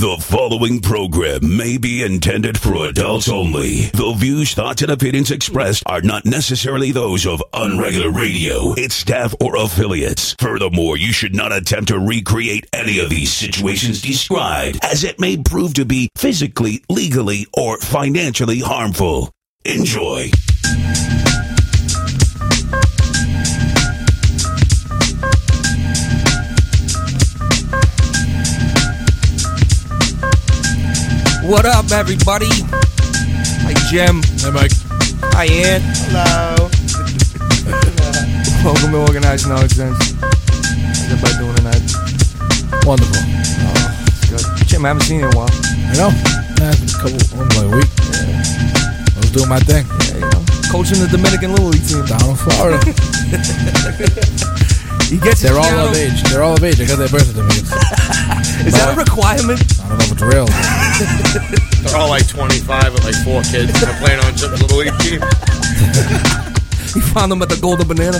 The following program may be intended for adults only. The views, thoughts, and opinions expressed are not necessarily those of Unregular Radio, its staff, or affiliates. Furthermore, you should not attempt to recreate any of these situations described, as it may prove to be physically, legally, or financially harmful. Enjoy. What up, everybody? Hi, Jim. Hey, Mike. Hi, Ant. Hello. Welcome to Organized Nonsense. How's everybody doing tonight? Wonderful. Oh, it's good. Jim, I haven't seen you in a while. You know, yeah, a couple, only like a week. I was doing my thing Yeah, you know. Coaching the Dominican Little League team. down in Florida. He gets They're all piano- of age. They're all of age. I got their birth certificates. Is that a requirement? I don't know if it's real. They're all like 25 with like four kids. They're playing on some little league team. He found them at the Golden Banana.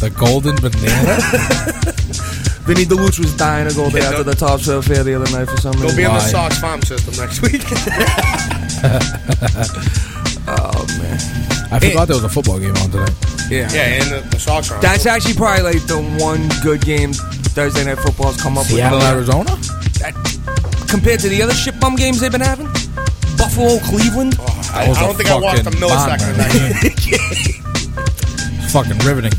The golden banana. Vinny DeLuce was dying to go there Yeah, after no. the Top Shelf Fair the other night for some reason. They'll be on the Why? Sox farm system next week. Oh, man. I forgot there was a football game on today. Yeah. yeah, and the, the Sox are on. That's actually probably like the one good game Thursday Night Football's come up Seattle, with. Arizona. Compared to the other shit bum games they've been having? Buffalo, Cleveland? Oh, I, I don't think I watched a fucking millisecond of bomb, that game. It's fucking riveting.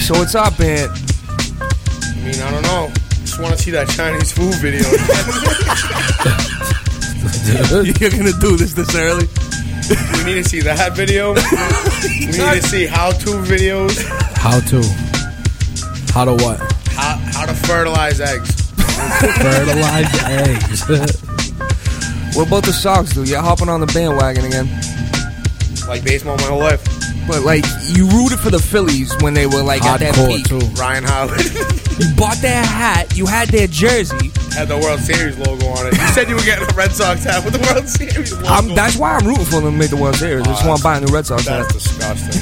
So what's up, man? I mean, I don't know. Just want to see that Chinese food video. You're gonna do this this early? We need to see that video. We need to see how-to videos. How to? How to what? How, how to fertilize eggs. Fertilize eggs. What about the Sox, dude? You're hopping on the bandwagon again. Like baseball my whole life. But like, you rooted for the Phillies when they were like at their Hardcore peak. too. Ryan Howard You bought their hat. You had their jersey. had the World Series logo on it. You said you were getting a Red Sox hat with the World Series logo. I'm, that's why I'm rooting for them to make the World Series. I just Oh, want to buy a new Red Sox hat. That's hat. disgusting.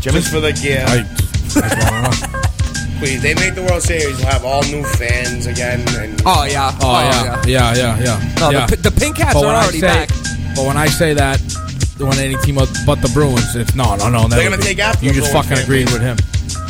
Jimmy? Just for the gear. I, that's what I know. Please, they make the World Series. We'll have all new fans again. And Oh yeah. Oh, oh yeah. yeah, yeah, yeah, No, yeah. the, the pink hats But are when I already say, back. but when I say that, when any team but but the Bruins, it's no, no, no. They're gonna be. take after You the just Bruins fucking fan agreed with him.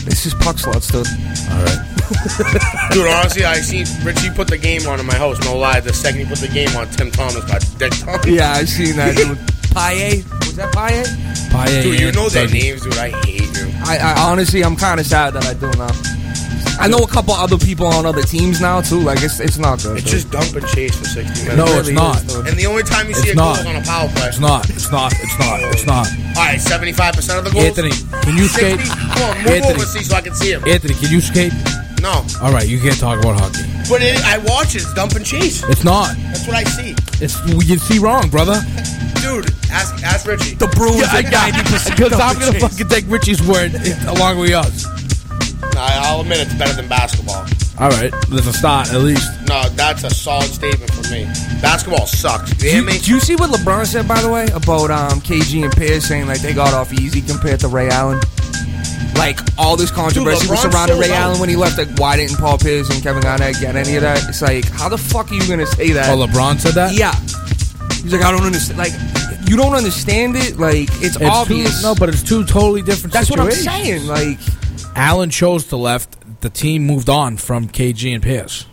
This is puck slots, dude. All right. Dude, honestly, I seen Richie put the game on in my house. No lie, the second he put the game on, Tim Thomas got dicked on. Yeah, I seen that, dude. Paye? Was that Paye? Paye Dude, you know their Dougie. names, dude. I hate you. I, I honestly, I'm kind of sad that I do now. I know a couple other people on other teams now too. Like it's it's not good. It's dude. just dump and chase for 60 minutes. No, it's not. And the only time you see It's a goal not. is on a power play. It's not. It's not. It's not. It's not. All right, 75% of the goals. Anthony, can you 60? skate? Come on, move Anthony. over, see, so I can see him. Anthony, can you skate? No. All right, you can't talk about hockey. But it, I watch it. It's dump and chase. It's not. That's what I see. It's you see wrong, brother. Dude, ask, ask Richie. the Bruins Yeah, I are got ninety percent. because I'm gonna fucking take Richie's word along with yours. No, I'll admit it's better than basketball. All right, there's a start at least. No, that's a solid statement for me. Basketball sucks. You hear Do, me? do you see what LeBron said by the way about um, KG and Pierce saying like they got off easy compared to Ray Allen? Like all this controversy was surrounding Ray out. Allen when he left. Like why didn't Paul Pierce and Kevin Garnett get any of that? It's like how the fuck are you gonna say that? Oh, LeBron said that. Yeah. He's like I don't understand. Like you don't understand it. Like it's, It's obvious. Two, no, but it's two totally different. That's what I'm saying. Like Allen chose to left. The team moved on from KG and Pierce.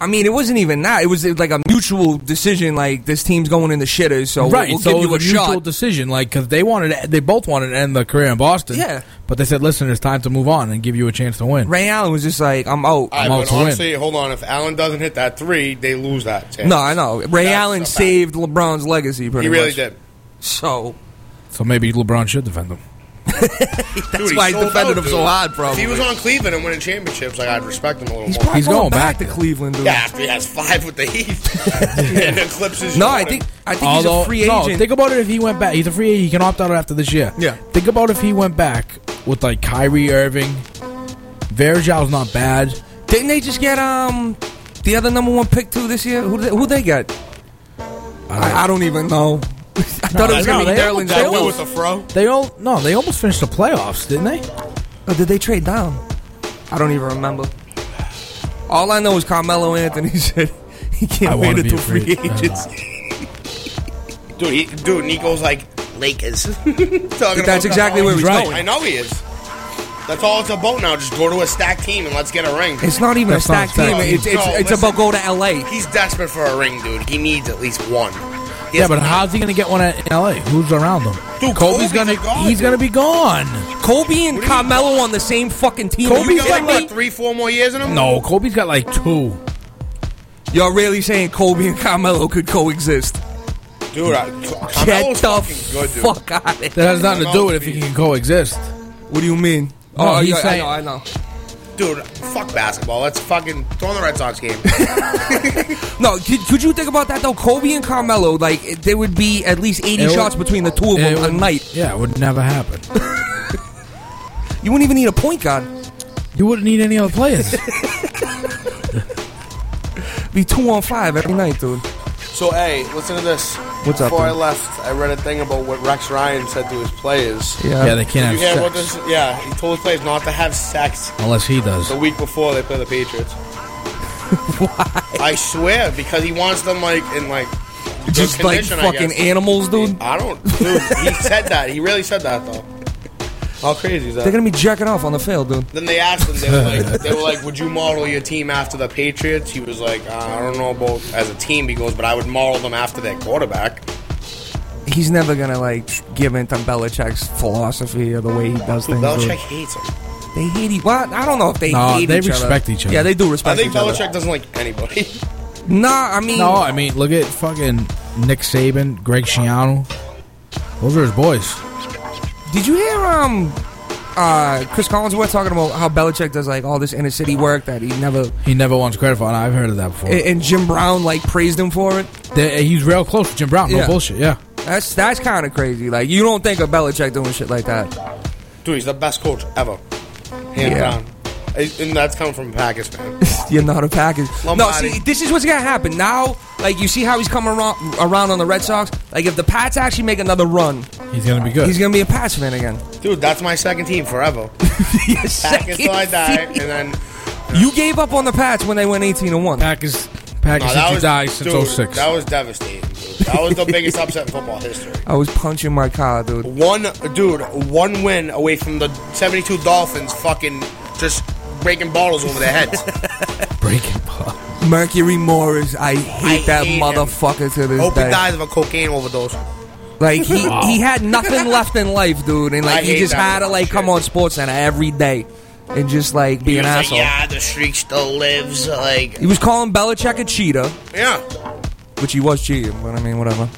I mean, it wasn't even that. It was like a mutual decision. Like this team's going in the shitters, so right, we'll, we'll so give it you a was a mutual shot. decision, like because they wanted, they both wanted to end the career in Boston. Yeah. but they said, "Listen, it's time to move on and give you a chance to win." Ray Allen was just like, I'm out. All right, out but to win. honestly, hold on. If Allen doesn't hit that three, they lose that. chance. No, I know. Ray That's Allen a fact. saved LeBron's legacy. Pretty he really much. did. So So maybe LeBron should defend them. That's Dude, why he sold defended out, him dude. so hard. bro. If he was on Cleveland and winning championships, like I'd respect him a little He's more. He's going, going back, back to. Cleveland. Dude. yeah, after he has five with the Heat and eclipses. No, I think I think he's a free no, agent. think about it. If he went back, he's a free agent. He can opt out after this year. Yeah. Think about if he went back with like Kyrie Irving. Verjal's not bad. Didn't they just get um the other number one pick too this year? Who they, who they get? I, I don't even know. I thought it was no, gonna be they- Nerlens they That Noel. dude with the fro. They all no, they almost finished the playoffs, didn't they? Oh, did they trade down? I don't even remember. All I know is Carmelo Anthony said he can't I wait wanna be until free free- agents. Dude, he, dude, Nico's like Lakers. Talking about That's exactly that. where he's right. going. I know he is. That's all it's about now. Just go to a stacked team and let's get a ring. It's not even That's a not stacked team. stacked. It's it's, No, it's listen. about go to L.A. He's desperate for a ring, dude. He needs at least one. He Yeah, but how's he gonna get one at in L.A.? Who's around him? Dude, Kobe's Kobe's gonna a god, he's dude. gonna be gone. Kobe and Carmelo on the same fucking team. Kobe's Are you He's kidding got me? what, three, four more years in him? No, Kobe's got like two. You're really saying Kobe and Carmelo could coexist? dude. I, Get Carmelo's the fucking good, dude. fuck out of here. That has nothing to do with if he can coexist. What do you mean? No, oh, he's yeah, saying- I know, I know. Dude, fuck basketball. Let's fucking throw in the Red Sox game. No, could, could you think about that though? Kobe and Carmelo, like it- there would be at least eighty It would- shots between the two of It them a night. Yeah, it would never happen. You wouldn't even need a point guard. you wouldn't need any other players. Be two on five every night, dude. so, hey, listen to this. What's up, Before I left, I read a thing about what Rex Ryan said to his players. yeah, they can't Did have about sex this? Yeah, he told his players not to have sex unless he does. the week before they play the Patriots. Why? I swear, because he wants them like in like Just like fucking animals, dude. I don't, dude. He said that. He really said that though. How crazy is that? They're gonna be jacking off on the field, dude. Then they asked him. They were like, they were like, "Would you model your team after the Patriots?" He was like, uh, "I don't know about as a team." He goes, "But I would model them after their quarterback." He's never gonna like give into Belichick's philosophy or the way he does Dude, things. Belichick dude. hates him. They hate each. Well, I don't know if they No, hate they each respect other. each other. Yeah, they do I respect think each other. I think Belichick doesn't like anybody. Nah, I mean, No, I mean, look at fucking Nick Saban, Greg Schiano. Those are his boys. Did you hear um uh Cris Collinsworth talking about how Belichick does like all this inner city work that he never He never wants credit for it. I've heard of that before. and, and Jim Brown like praised him for it. They- he's real close to Jim Brown. No Yeah. bullshit. Yeah. That's that's kind of crazy. Like you don't think of Belichick doing shit like that. Dude, he's the best coach ever, hands Yeah. down. And that's coming from a Packers fan. You're not a package. No, see, this is what's gonna happen now. Like you see how he's coming around, around on the Red Sox. Like if the Pats actually make another run, He's gonna be good. he's gonna be a Pats fan again. Dude, that's my second team forever. Yes, Packers till I die, and then You gave up on the Pats when they went 18 and one. Packers. Packers No, since that you was died since dude, 06. That was devastating. Dude. That was the biggest upset in football history. I was punching my car, dude. One dude, one win away from the '72 Dolphins, fucking just breaking bottles over their heads. Breaking ball. Mercury Morris, I hate I that hate him. motherfucker to this Hope he day. dies of a cocaine overdose. Like he he had nothing left in life, dude, and I like he just had to like shit. come on Sports Center every day and just like be He an was like, asshole. yeah, the streak still lives. Like, He was calling Belichick a cheater, yeah. which he was cheating, but I mean whatever.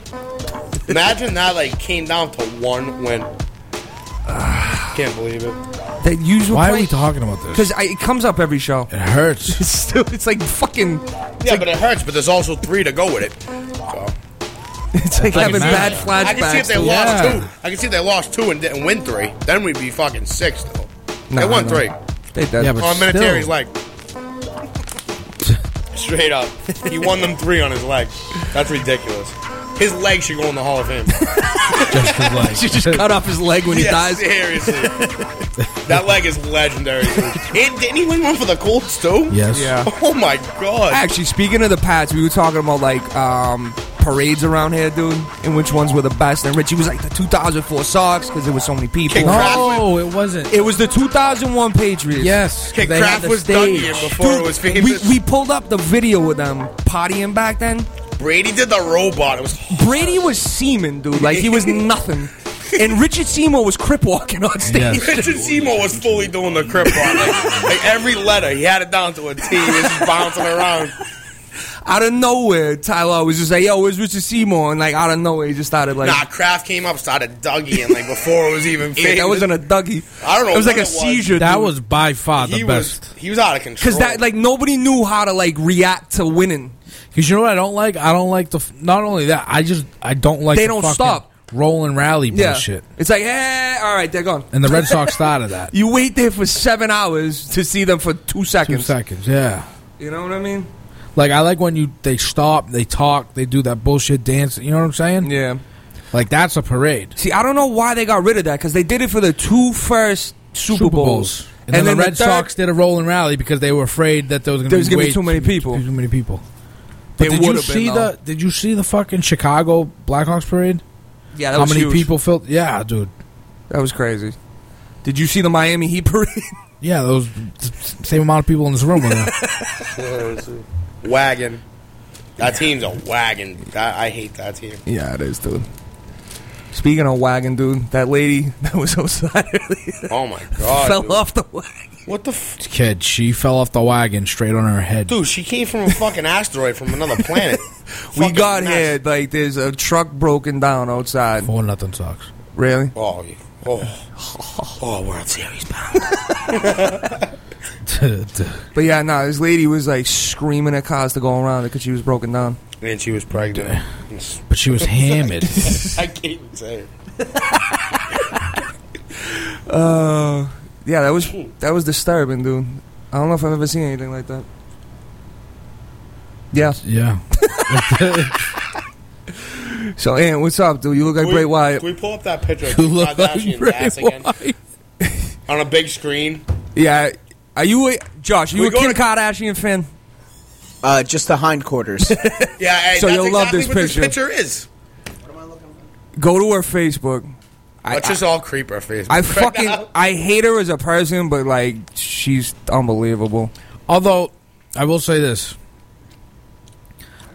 Imagine that like came down to one win. Can't believe it. The usual Why are we talking about this? Because it comes up every show. It hurts. It's still it's like fucking. Yeah, but it hurts. But there's also three to go with it. So It's like like having mad. bad flashbacks. I can see if they lost Yeah. two. I can see if they lost two and didn't win three. Then we'd be fucking six though. Nah, they won nah. three. They did. Yeah, but on still. Vinatieri's leg. Straight up, he won them three on his leg. That's ridiculous. His leg should go in the Hall of Fame. Just 'cause, like, you just cut off his leg when he Yeah, dies. seriously. that leg is legendary. And didn't he win one for the Colts too? Yes. Yeah. Oh my god. Actually, speaking of the Pats, we were talking about like um, parades around here, dude, and which ones were the best. And Richie was like the 2004 Sox because there was so many people. Kick No, it wasn't. It was the 2001 Patriots. yes. 'cause Okay, they had Kraft the was stage. Dougie before Dude, it was we, famous. we pulled up the video with them partying back then. Brady did the robot. It was Brady was Seaman, dude. Like he was nothing. And Richard Seymour was crip walking on stage. Yes. Richard Seymour was fully doing the crip walk. Like, like every letter, he had it down to a T. He was just bouncing around. Out of nowhere, Tyler was just like, "Yo, where's Richard Seymour?" And like out of nowhere, he just started like, Nah, Kraft came up, started Dougie, and like before it was even famous. Yeah, that wasn't a Dougie. I don't know It was like a it was. seizure. That dude. was by far the he best. was he was out of control. because that like nobody knew how to like react to winning. Because you know what I don't like? I don't like the. Not only that, I just I don't like. They the don't stop. roll and rally Yeah, bullshit. it's like, hey, all right, they're gone. And the Red Sox started that. You wait there for seven hours to see them for two Two seconds. seconds. Yeah. You know what I mean? Like I like when you they stop, they talk, they do that bullshit dance. You know what I'm saying? Yeah. Like that's a parade. See, I don't know why they got rid of that because they did it for the two first Super, Super Bowls. Bowls. And, then, And then the the Red third- Sox did a rolling rally because they were afraid that there was going to be gonna be way too many people. Too many people. They But did you would've been, see though. the? Did you see the fucking Chicago Blackhawks parade? Yeah, that How was many huge. people filled? Yeah, dude. That was crazy. Did you see the Miami Heat parade? Yeah, those same amount of people in this room. Were. Wagon. That team's a wagon. That, I hate that team. yeah, it is, dude. Speaking of wagon, dude, that lady that was outside earlier Oh my god. fell dude. off the wagon. What the f- Kid, she fell off the wagon straight on her head. Dude, she came from a fucking asteroid from another planet. We Fucking got mess. here like there's a truck broken down outside. Four nothing sucks. Really? Oh, yeah. oh, oh, World Series bound. But yeah, nah, this lady was like screaming at cars to go around it because she was broken down. And she was pregnant. but she was hammered. I can't even say it. Uh, yeah, that was that was disturbing, dude. I don't know if I've ever seen anything like that. Yeah. yeah. So, Ant, what's up, dude? You look like Can Bray we- Wyatt. Can we pull up that picture of You look Kardashian like Bray ass again Wyatt. on a big screen? Yeah. Are you a, Josh? Are you We a go Kim to- Kardashian fan? Uh, just the hindquarters. Yeah, hey, So that's you'll love exactly this what picture. this picture is. Go to her Facebook. I, Let's just all creep her face. I fucking now. I hate her as a person, but like she's unbelievable. Although, I will say this: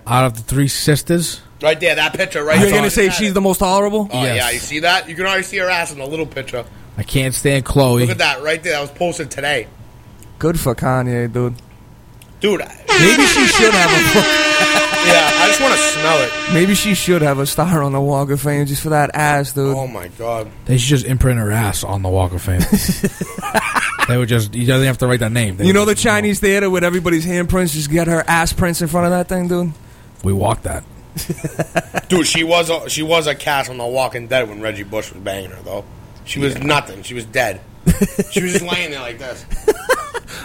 out of the three sisters, Right there, that picture right You're gonna say she's the most tolerable? Oh Yes. yeah, you see that? You can already see her ass in the little picture. I can't stand Khloe. Look at that right there. That was posted today, Good for Kanye, dude. dude. I- Maybe she should have a yeah, I just want to smell it. maybe she should have a star on the Walk of Fame just for that ass, dude. Oh my god. They should just imprint her ass on the Walk of Fame. they would just. You don't have to write that name. They you know the just Chinese theater with everybody's handprints, just get her ass prints in front of that thing, dude. We walked that. Dude, she was a, she was a cast on The Walking Dead when Reggie Bush was banging her though. She was nothing. She was dead. she was just laying there like this.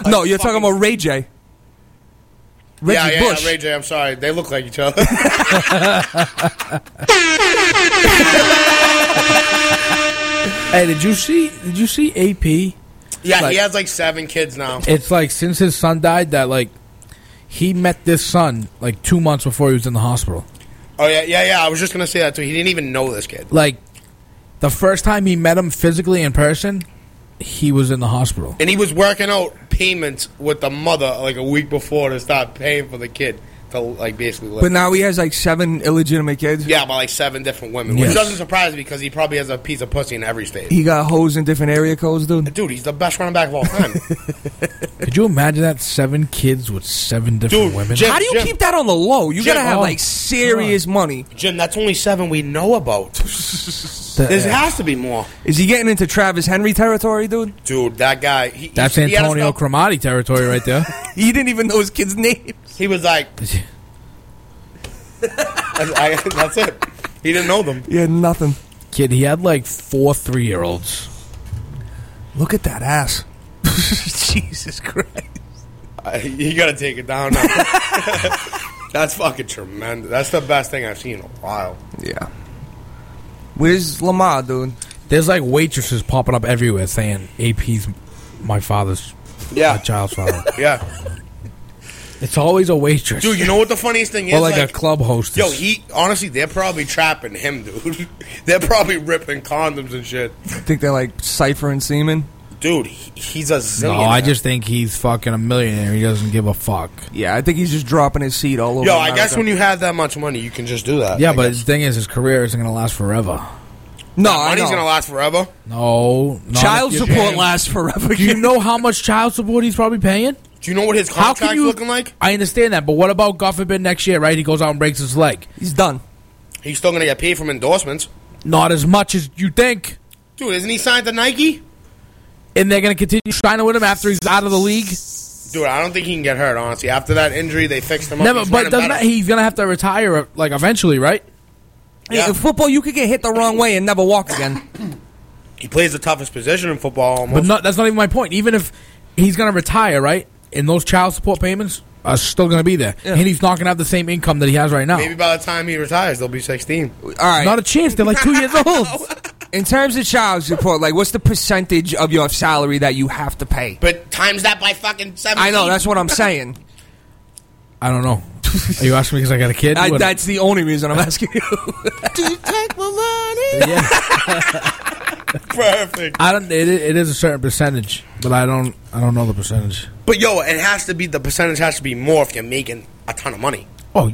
no, you're talking fucking- about Ray J. Reggie yeah, yeah, Bush. yeah, Ray J. I'm sorry. They look like each other. Hey, did you see? Did you see AP? yeah, Like- he has like seven kids now. It's like since his son died that like he met this son like two months before he was in the hospital. Oh yeah, yeah, yeah. I was just gonna say that too. He didn't even know this kid. Like the first time he met him physically in person, he was in the hospital. And he was working out payments with the mother like a week before to start paying for the kid to like basically live. But now he has like seven illegitimate kids. yeah, by like seven different women, Yes. which doesn't surprise me because he probably has a piece of pussy in every state. He got hoes in different area codes, dude. Dude, he's the best running back of all time. Could you imagine that seven kids with seven different Dude, women? Jim- How do you Jim- keep that on the low? You Jim, gotta have oh, like serious money. Jim, that's only seven we know about. The- There has to be more. Is he getting into Travis Henry territory, dude? Dude, that guy. He, That's he, he had us Antonio go- Cromartie territory right there. He didn't even know his kid's name. He was like, that's, I, that's it. He didn't know them. He had nothing. Kid, he had like four three year olds. Look at that ass. Jesus Christ. I, you got to take it down now. that's fucking tremendous. That's the best thing I've seen in a while. Yeah. Where's Lamar, dude? There's like waitresses popping up everywhere saying AP's my father's my Yeah, child's father. yeah. It's always a waitress. Dude, you know what the funniest thing is? or like, a club hostess. Yo, he honestly, they're probably trapping him, dude. they're probably ripping condoms and shit. think they're like ciphering semen? Dude, he's a no. I just think he's fucking a millionaire. He doesn't give a fuck. Yeah, I think he's just dropping his seat all over. Yo, I guess when you have that much money, you can just do that. Yeah, I but guess. the thing is, his career isn't going to last forever. no, That I money's know. gonna last forever. No, Child support paying- lasts forever. Do you know how much child support he's probably paying? Do you know what his How contract's can you? looking like? I understand that, but what about God forbid next year? Right, he goes out and breaks his leg. He's done. He's still gonna get paid from endorsements. Not as much as you think, Dude, isn't he signed to Nike? and they're going to continue signing with him after he's out of the league. Dude, I don't think he can get hurt. Honestly, after that injury, they fixed him up. Never, He's but doesn't that, he's going to have to retire like eventually, right? Hey, Yeah. in football, you could get hit the wrong way and never walk again. He plays the toughest position in football. Almost. But not, that's not even my point. Even if he's going to retire, right, and those child support payments are still going to be there, Yeah. and he's not going to have the same income that he has right now. Maybe by the time he retires, they'll be 16. All right. Not a chance. They're like two years old. In terms of child support, like, what's the percentage of your salary that you have to pay? But times that by fucking seven. I know that's what I'm saying. I don't know. Are you asking me because I got a kid? I, that's the only reason I'm asking you. perfect. I don't. It, it is a certain percentage, but I don't. I don't know the percentage. But yo, it has to be the percentage has to be more if you're making a ton of money. Oh,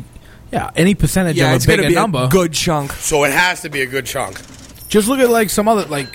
yeah. Any percentage yeah, of it's a gonna bigger be number. a good chunk. So it has to be a good chunk. Just look at like some other like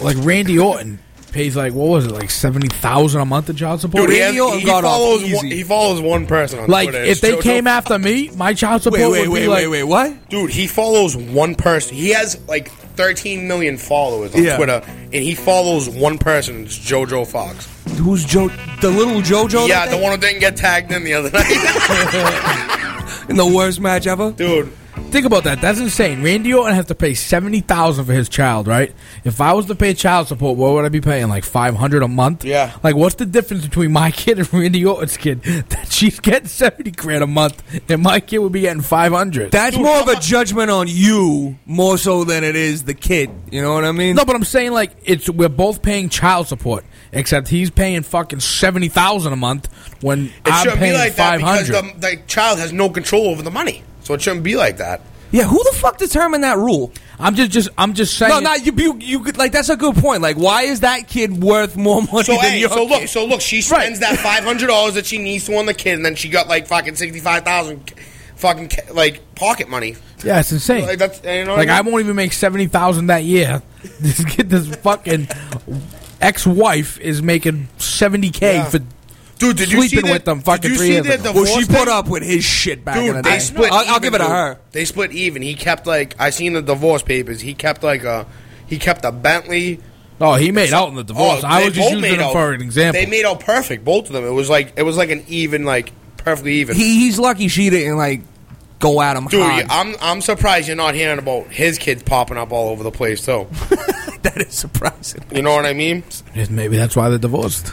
like Randy Orton pays like what was it like seventy thousand a month in child support. Dude, he, has, he, he got off follows easy. one, he follows one person on like Twitter. if they Jojo- came after me, my child support Wait, wait, would wait, be wait, like wait. What? Dude, he follows one person. He has like 13 million followers on Yeah. Twitter, and he follows one person. It's JoJo Fox. Who's Joe? The little JoJo? yeah, that the one who didn't get tagged in the other night. in the worst match ever. Dude, Think about that. That's insane. Randy Orton has to pay seventy thousand for his child, right? If I was to pay child support, what would I be paying? Like five hundred a month? Yeah. Like, what's the difference between my kid and Randy Orton's kid? That she's getting seventy grand a month, and my kid would be getting five hundred. That's Dude, more of a judgment on you, more so than it is the kid. You know what I mean? No, but I'm saying like it's we're both paying child support, except he's paying fucking seventy thousand a month when it I'm shouldn't be paying like that because the, the child has no control over the money. So it shouldn't be like that. Yeah, who the fuck determined that rule? I'm just just I'm just saying. No, not you. You, you could like that's a good point. Like, why is that kid worth more money So than hey, your so look, so look, she spends that five hundred dollars that she needs to on the kid, and then she got like fucking sixty five thousand, fucking ca- like pocket money. yeah, it's insane. Like that's you know what Like I I mean? won't even make seventy thousand that year. This kid, this fucking ex-wife is making seventy k Yeah. for Dude, did you see that- with them did fucking you three see years that ago. well, divorce she put thing? up with his shit back in the Dude, day. they split. I'll, I'll even, give it to dude. her. They split even. He kept like I seen the divorce papers. He kept like a he kept a Bentley. Oh, he made out in the divorce. Oh, I they was just both using made him out- for an example. They made out perfect, both of them. It was like it was like an even, like perfectly even. He, he's lucky she didn't like go at him Dude, hard. I'm I'm surprised you're not hearing about his kids popping up all over the place too. that is surprising. You know what I mean? Yes, Maybe that's why they're divorced.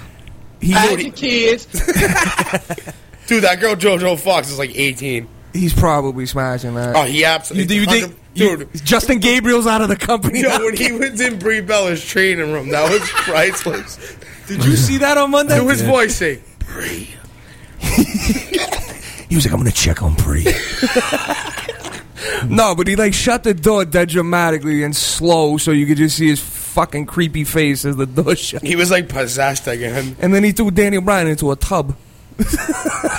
He's, Dude, that girl JoJo Fox is like 18. he's probably smashing that. Oh, he absolutely. you, you think, dude? you- Justin Gabriel's out of the company? Yo, now? when he was in Brie Bella's training room, that was priceless. Did you see that on Monday? Do his voice say, He was like, I'm gonna check on Brie. no, but he like shut the door dead dramatically and slow so you could just see his fucking creepy face as the door shut. he was like possessed again, And then he threw Daniel Bryan into a tub.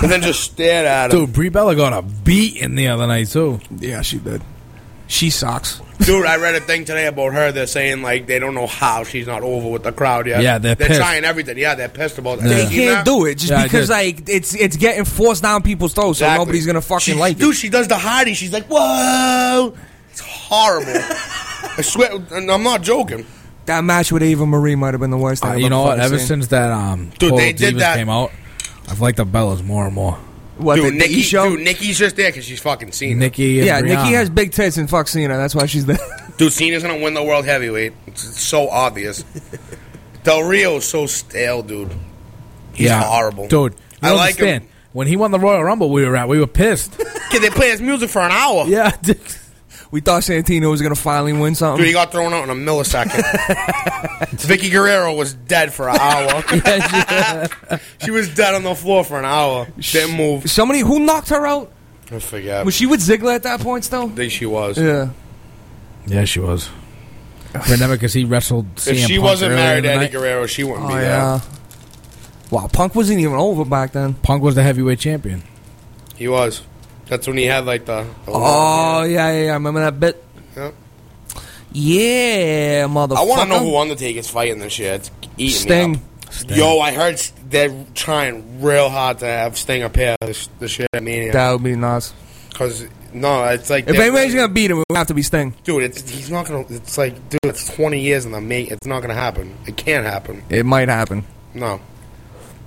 and then just stared at him. Dude, Brie Bella got a beat in the other night too. Yeah, she did. She sucks. Dude, I read a thing today about her. They're saying like they don't know how she's not over with the crowd yet. Yeah, they're they're pissed. trying everything. Yeah, they're pissed about that. They can't do it just Yeah, because like it's it's getting forced down people's throats, so Exactly. nobody's gonna fucking She- like Dude, it. she does the hottie. She's like, whoa. It's horrible. I swear, and I'm not joking. That match with Eva Marie might have been the worst thing. Uh, I've you know ever what? fucking Ever seen. since that um, Dude, Total they did Divas that- came out, I've liked the Bellas more and more. what Dude, the, the Nikki, E show. dude, Nikki's just there because she's fucking Cena. Nikki, and yeah, Brianna. Nikki has big tits and fuck Cena. That's why she's there. Dude, Cena's gonna win the world heavyweight. It's, it's so obvious. Del Rio's so stale, dude. He's yeah, horrible, dude. You I don't like understand. him. When he won the Royal Rumble, we were at, we were pissed. Kid, they play his music for an hour. yeah, dude. We thought Santino was gonna finally win something. Dude, he got thrown out in a millisecond. Vickie Guerrero was dead for an hour. she was dead on the floor for an hour. Didn't move. Somebody who knocked her out I forget. was she with Ziggler at that point still? I think she was. Yeah. yeah, she was. Remember, because he wrestled. CM If she Punk wasn't married to Eddie. Guerrero, she wouldn't Oh be there. yeah. Wow, Punk wasn't even over back then. Punk was the heavyweight champion. He was. That's when he had like the. the Oh yeah, yeah, yeah. Remember that bit? Yeah. Yeah, motherfucker. I want to know who Undertaker's fighting this year. It's eating Sting. me up. Yo, I heard they're trying real hard to have Sting appear this, this year at Mania. That would be nice. Because no, it's like If anybody's gonna beat him, it would have to be Sting. dude, it's he's not gonna. It's like dude, it's twenty years in the make. It's not gonna happen. It can't happen. It might happen. No.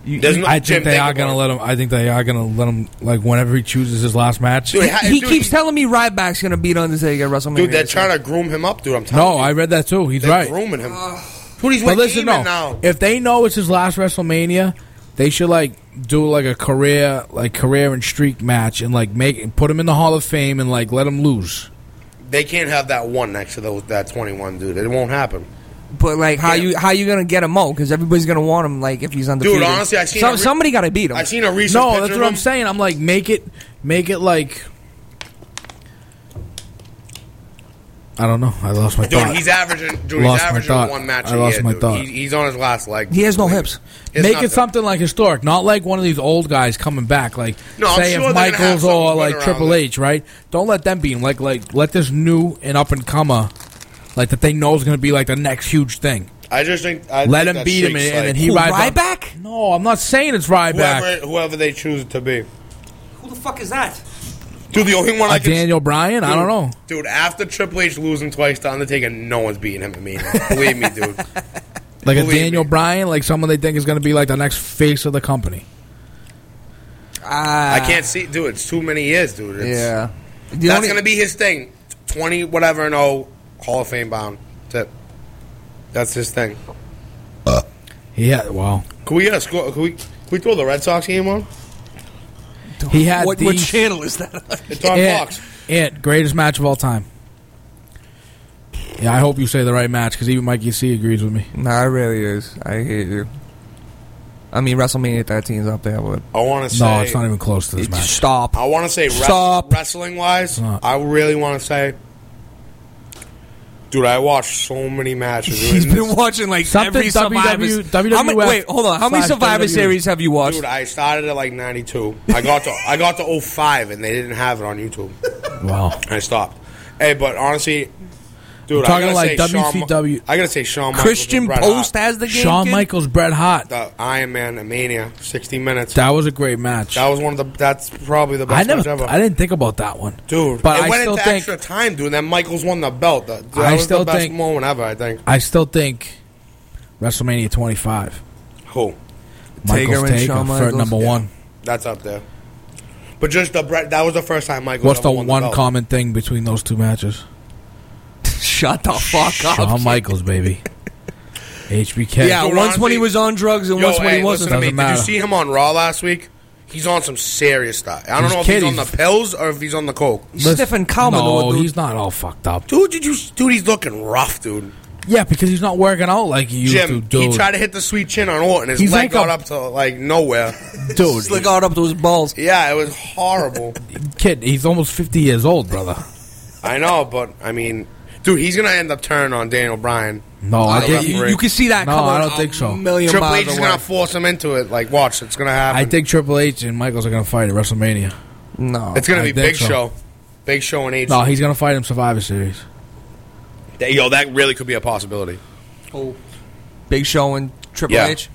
You- There's no, I Jim, think they think are about gonna it. let him. I think they are gonna let him. Like whenever he chooses his last match. Dude, ha- he dude, keeps he- telling me Ryback's gonna beat Undertaker at WrestleMania. Dude, they're trying to groom him up, dude. I'm telling No, you. I read that too. He's They're right. grooming him. Dude, he's But like listen, even no. now. If they know it's his last WrestleMania, they should like do like a career, like career and streak match, and like make put him in the Hall of Fame and like let him lose. they can't have that one next to those that 21, dude. It won't happen. But like, how Yeah. you how you gonna get him out? Because everybody's gonna want him. Like if he's undefeated. Dude. Honestly, I seen Some- a re- somebody got to beat him. I seen a recent No, that's what I'm saying. I'm like, make it, make it like. I don't know. I lost my Dude, thought. he's averaging. Dude, Lost he's my averaging thought. one match I a lost year. my dude. thought. He, he's on his last leg. he has no hips. It's Make nothing. it something like historic, not like one of these old guys coming back. Like No, say sure if they're gonna have Michaels something or like around Triple it. H, right? Don't let them beat him. Like like let this new and up and comer, uh, like that they know is going to be like the next huge thing. I just think. I Let think him beat him, and, and then he Who, rides. on- Ryback? No, I'm not saying it's Ryback. whoever, whoever they choose to be. Who the fuck is that? Dude, the only one I Uh, can. Daniel Bryan. I don't know. Dude, after Triple H losing twice to Undertaker, no one's beating him at me. Believe me, dude. Like a Daniel me. Bryan, like someone they think is going to be like the next face of the company. Ah, I can't see, dude. It's too many years, dude. It's, Yeah. The that's only- gonna be his thing. Twenty whatever and oh, Hall of Fame bound. That's it. That's his thing. Yeah, wow. Can we get a score? Can we, can we throw the Red Sox game on? He had what, the what channel is that? on? It's on Ant, Fox. Ant, greatest match of all time. Yeah, I hope you say the right match because even Mikey C agrees with me. nah, it really is. I hate you. I mean, WrestleMania 13 is up there, but I want to say. No, it's not even close to this match. stop. I want to say res- Stop. wrestling wise. I really want to say. Dude, I watched so many matches. He's been watching like Something every Survivor. WW How many, wait, hold on. How many slash Survivor WWE. Series have you watched? Dude, I started at like '92. I got to I got to 05 and they didn't have it on YouTube. Wow. I stopped. Hey, but honestly, dude, I'm talking gotta like say Shawn, WCW. I gotta say Shawn Michaels Christian and Bret Post Hart. has the game. Shawn kid? Michaels, Bret Hart. the Iron Man and Mania, 60 minutes. That was a great match. That was one of the. That's probably the best I best never, match ever. I didn't think about that one, dude, But it I went still into think extra time, dude. And then Michaels won the belt. That, that I was still the best think- moment ever. I think. I still think WrestleMania 25. Who? Michaels and Taker Shawn for Michaels? number Yeah. one. That's up there. But just the Bret. That was the first time Michaels. What's ever the won one belt. common thing between those two matches? Shut the fuck up. Shawn Michaels, baby. HBK. Yeah, Dude, once when he was on drugs and Yo, once when hey, he wasn't. listen to. Doesn't Did you see him on Raw last week? He's on some serious stuff. I don't He's know if kid, he's on the pills or if he's on the coke. He's Stephen Kalman, No, dude. he's not all fucked up. Dude, did you? Dude, he's looking rough, dude. Yeah, because he's not working out like he used Jim, to, dude. he tried to hit the sweet chin on Orton. His He's leg like got a- up to like nowhere. dude, Slick out up to his balls. yeah, it was horrible. kid, he's almost 50 years old, brother. I know, but I mean, dude, he's gonna end up turning on Daniel Bryan. No, I I think You, you can see that No, coming. I don't a think so. Million Triple miles H is away. gonna force him into it. Like, watch, it's gonna happen. I think Triple H and Michaels are gonna fight at WrestleMania. No, it's gonna I be think Big so. Show, Big Show and H. No, he's gonna fight him Survivor Series. Yo, that really could be a possibility Oh, Big Show and Triple Yeah. H.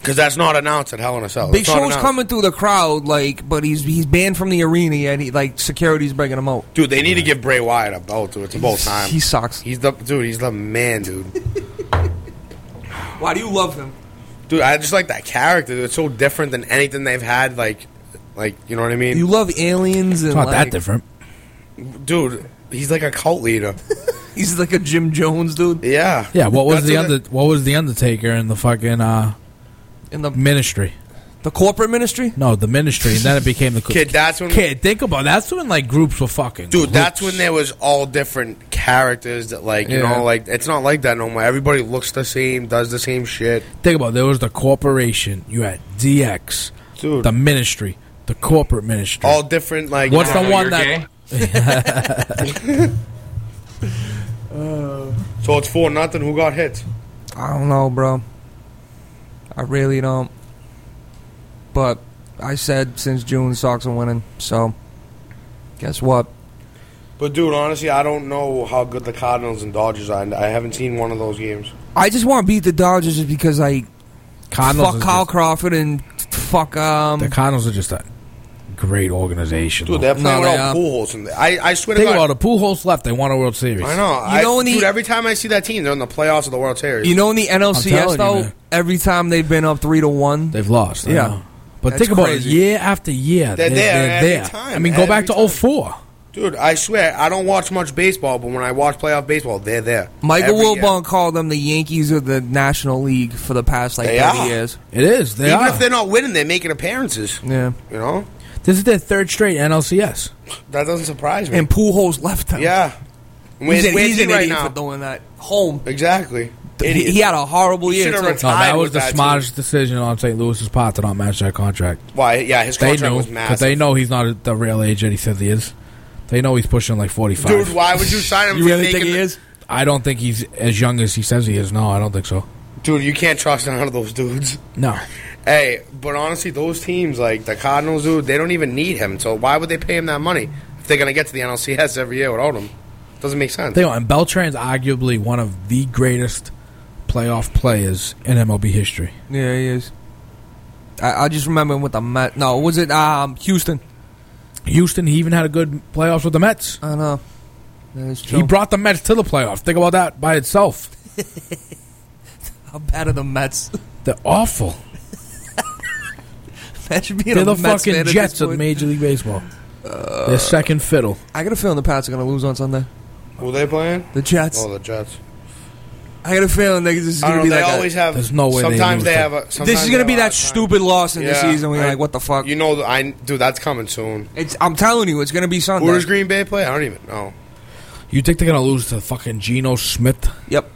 because that's not announced at Hell in a Cell. Big Show's coming through the crowd, like, but he's he's banned from the arena and He like security's bringing him out. Dude, they need to give Bray Wyatt a belt, dude. It's about time. He sucks. He's the dude. He's the man, dude. Why do you love him? Dude, I just like that character. Dude. It's so different than anything they've had. Like, like you know what I mean? You love aliens and It's not like, that different. dude, he's like a cult leader. He's like a Jim Jones dude Yeah. Yeah, what was That's the what under, what was the Undertaker in the fucking uh, in the ministry? the corporate ministry. No, the ministry, and then it became the Kid, that's when. Kid, think about it. that's when like groups were fucking. Dude, that's when there was all different characters that, like, you Yeah. know, like it's not like that no more. Everybody looks the same, does the same shit. Think about it. There was the corporation. You had DX, Dude, the ministry, the corporate ministry. all different. Like, What's the know, one you're that? gay. So it's four nothing. Who got hit? I don't know, bro. I really don't. But I said since June, the Sox are winning. So guess what? But dude, honestly, I don't know how good the Cardinals and Dodgers are. I haven't seen one of those games. I just want to beat the Dodgers just because I Cardinals fuck is Kyle just- Crawford and fuck um. the Cardinals are just a great organization. Dude, they're playing No, they without are. Pujols. And I, I swear to Think God, about it. Pujols left. They won a World Series. I know. I, know in the- dude, every time I see that team, they're in the playoffs of the World Series. You know in the NLCS telling you, though, man. every time they've been up three to one, They've lost. I Yeah. know. But That's think about crazy. it. Year after year, They're they're, there they're every there. time, I mean, go back every to time. 04. dude, I swear, I don't watch much baseball, but when I watch playoff baseball, they're there. Michael Every year. Wilbon called them the Yankees of the National League for the past like They thirty are. years. It is. They Even are. if they're not winning, they're making appearances. Yeah, You know, This is their third straight NLCS. that doesn't surprise me. and Pujols left them. yeah, Where's, he's an, where's he's he an right idiot now? for doing that. Home. Exactly. He, he had a horrible He year. too. No, that was the that, too. smartest decision on St. Louis's part to not match that contract. Why? Yeah, his They contract knew was because massive. they know he's not at the real age that he said he is. They know he's pushing like forty five. Dude, why would you sign him? You really think he is? I don't think he's as young as he says he is. No, I don't think so. Dude, you can't trust none of those dudes. No, Hey, but honestly, those teams like the Cardinals, dude, they don't even need him. So why would they pay him that money if they're gonna get to the NLCS every year without him? Doesn't make sense. they don't. And Beltran's arguably one of the greatest playoff players in MLB history. Yeah, he is. I, I just remember with the Met. No, was it um, Houston? Houston, he even had a good playoffs with the Mets. I know. That's He brought the Mets to the playoffs. Think about that by itself. How bad are the Mets? They're awful. Imagine being They're a the Mets fucking fan at this Jets of point. Major League Baseball. They're second fiddle. I got a feeling the Pats are going to lose on Sunday. Who they playing? The Jets. Oh, the Jets. I got a feeling that this is I going to don't be know. They like a- always have. There's no way they Sometimes lose they to- have. A, This is going to be have a that hard time. stupid loss in the Yeah, season. Where you're I- like, what the fuck? You know, I dude, that's coming soon. it's, I'm telling you, it's going to be Sunday. Who does Green Bay play? I don't even know. You think they're gonna lose to fucking Geno Smith? Yep.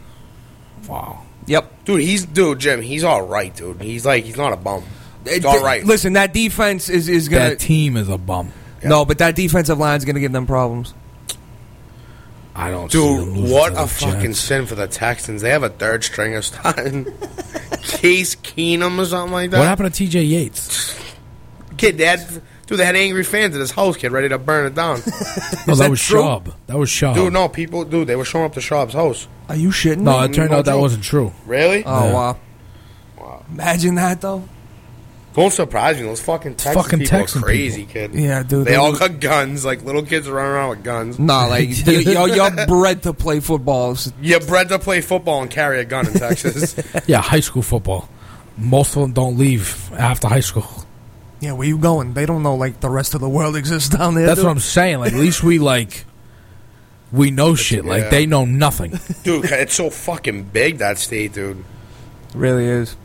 Wow. Yep. Dude, he's dude, Jim. He's all right, dude. He's like he's not a bum. It's all right. Listen, that defense is, is gonna. That team is a bum. No, but that defensive line is going to give them problems. I don't. see them Dude, losing what to the a fucking Jets. sin for the Texans. They have a third stringer starting. Case Keenum or something like that. What happened to T.J. Yates? Kid, they had, dude, they had angry fans at his house, kid, ready to burn it down. No, that that was true? Schaub. That was Schaub. dude, no, people, dude, they were showing up to Schaub's house. Are you shitting No, me? it turned No out that wasn't true. Really? Oh, Yeah. wow. Imagine that, though. Don't surprise me. Those fucking Texas Fucking people Texan are crazy, kid. Yeah, dude. They all got guns, like little kids running around with guns. Nah, like, you- you're, you're bred to play football. You're bred to play football and carry a gun in Texas. Yeah, high school football. Most of them don't leave after high school. Yeah, where you going? They don't know, like, the rest of the world exists down there. That's dude. what I'm saying. Like, at least we like we know shit. Like they know nothing. dude, it's so fucking big, that state, dude. really is.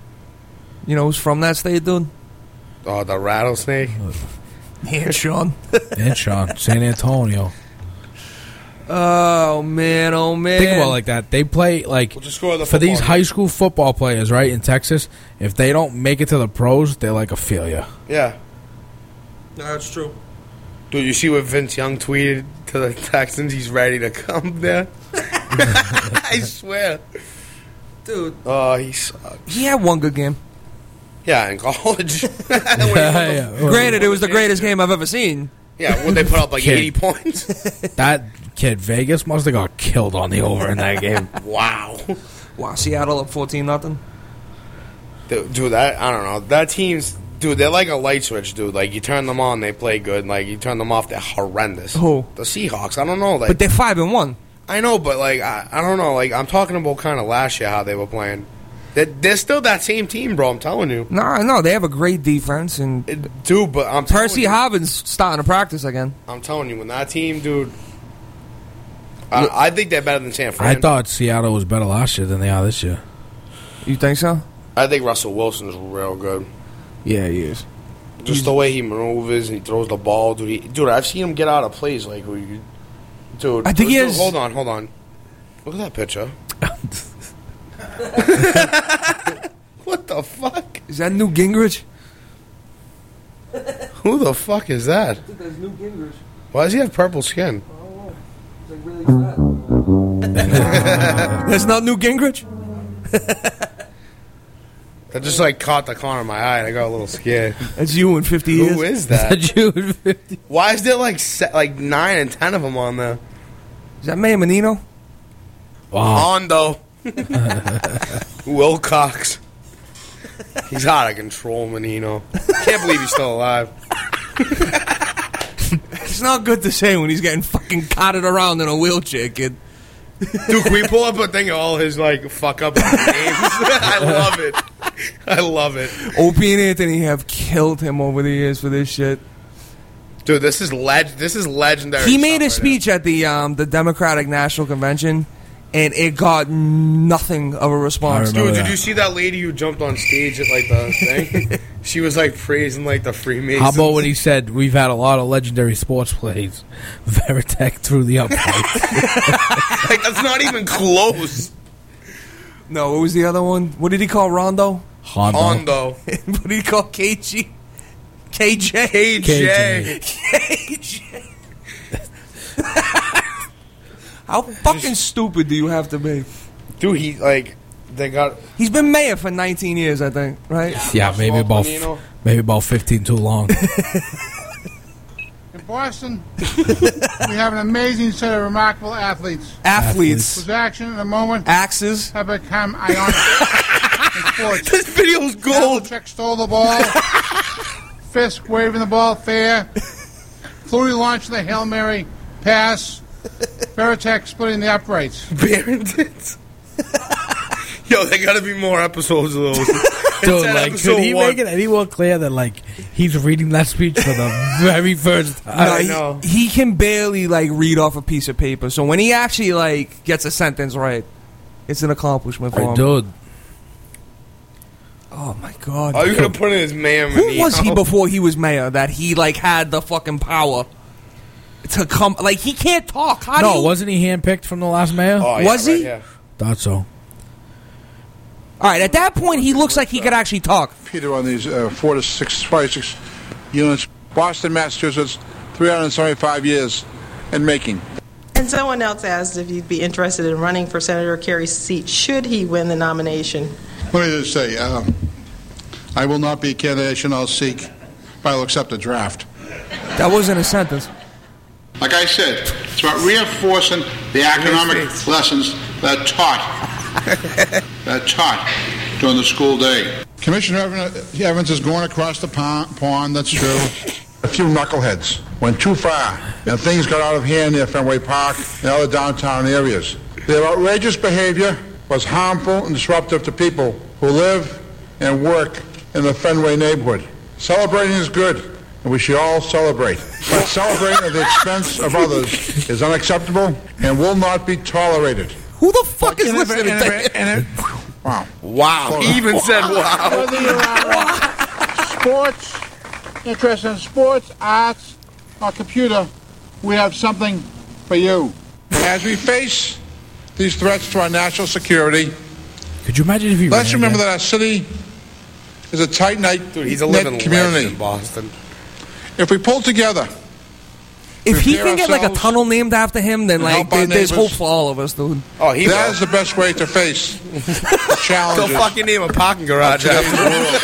You know who's from that state, dude? Oh, the rattlesnake. Yeah, Sean. and Sean, San Antonio. Oh, man, oh, man. Think about it like that. They play like We'll just go to the for these football high school football players, right in Texas. If they don't make it to the pros, they're like a failure. Yeah. That's true. Dude, you see what Vince Young tweeted to the Texans? He's ready to come there. I swear. Dude, Oh, he sucks. he had one good game. Yeah, in college. yeah, Granted, it was the greatest game I've ever seen. yeah, when they put up like Kid. 80 points. that kid Vegas must have got killed on the over in that game. wow. Wow, Seattle up 14 nothing. Dude, dude, that, I don't know. That team's, dude, they're like a light switch, dude. Like, you turn them on, they play good. Like, you turn them off, they're horrendous. Who? The Seahawks. I don't know. Like, But they're 5 and 1. I know, but like I, I don't know. Like I'm talking about kind of last year how they were playing. They're, they're still that same team, bro. I'm telling you, No, no, they have a great defense and It- dude. But I'm telling Percy you, Harvin starting to practice again. I'm telling you, when that team, dude, I, I think they're better than San Fran. I thought Seattle was better last year than they are this year. You think so? I think Russell Wilson's real good. Yeah, he is. Just the way he maneuvers and he throws the ball, dude. He, dude, I've seen him get out of plays like, dude. I think he dude, has- Hold on, hold on. Look at that picture. what the fuck? Is that Newt Gingrich? Who the fuck is that? I think that's Newt Gingrich. Why does he have purple skin? Like really that's not Newt Gingrich? That just like caught the corner of my eye and I got a little scared. That's you in 50 years. Who is that? June 50. Why is there like se- like nine and ten of them on there? Is that May Menino? Wow. Hondo, Wilcox. He's out of control, Menino. Can't believe he's still alive. It's not good to say when he's getting fucking carted around in a wheelchair, kid. Dude, can we pull up a thing of all his like fuck up names? I love it. I love it, Opie and Anthony have killed him over the years for this shit. dude. This is leg. This is legendary. He made a stuff right speech at the um, the Democratic National Convention, and it got nothing of a response. I remember Dude, did you see that lady who jumped on stage at like the thing? she was like praising like the Freemasons. How about when he said we've had a lot of legendary sports plays? Veritech through the upright. like that's not even close. No, what was the other one? What did he call Rondo? Hondo. Hondo. what did he call KG? KJ? KJ. KJ. How fucking stupid do you have to be? Dude, he like they got He's been mayor for 19 years, I think, right? Yeah, maybe Smoke about Bonino. maybe about fifteen too long. In Boston, we have an amazing set of remarkable athletes Athletes, whose action and moment axes. have become ionic in sports. This video's gold. Belichick stole the ball. Fisk waving the ball fair. Flutie launching the Hail Mary pass. Varitek splitting the uprights. Barringtons. Yo, there gotta be more episodes of those. Dude, It's at like, episode could he one. make it any more clear that like he's reading that speech for the very first time? No, I he- know. He, can barely like read off a piece of paper. So when he actually like gets a sentence right, it's an accomplishment for Hey, him. dude, Oh my god. Oh, you could have put in his man. Who was he before he was mayor that he like had the fucking power to come? Like he can't talk. How do no, you, wasn't he handpicked from the last mayor? Oh, yeah, Was he? right here. Thought so. All right, at that point he looks like he could actually talk. Peter on these uh, four to six, five, six units. Boston, Massachusetts, 375 years in making. And someone else asked if you'd be interested in running for Senator Kerry's seat should he win the nomination. Let me just say, um, I will not be a candidate and I'll seek, but I'll accept a draft. That wasn't a sentence. Like I said, it's about reinforcing the economic lessons that taught that taught during the school day. Commissioner Evans uh, is going across the pond, pond that's true. A few knuckleheads went too far, and things got out of hand near Fenway Park and other downtown areas. Their outrageous behavior was harmful and disruptive to people who live and work in the Fenway neighborhood. Celebrating is good, and we should all celebrate. But celebrating at the expense of others is unacceptable and will not be tolerated. Who the fuck is And if- listening to if- and this? if- Wow. Wow. He even said wow. Whether you're sports, interest in sports, arts, or computer, we have something for you. As we face these threats to our national security, Could you imagine if you let's ran remember that our city is a tight knit Dude, he's a living legend community. in Boston. If we pull together, If he can get like a tunnel named after him, then like there- there's hope for all of us, dude. Oh, he that will. is the best way to face the Go challenges. fucking name a parking garage today's after world.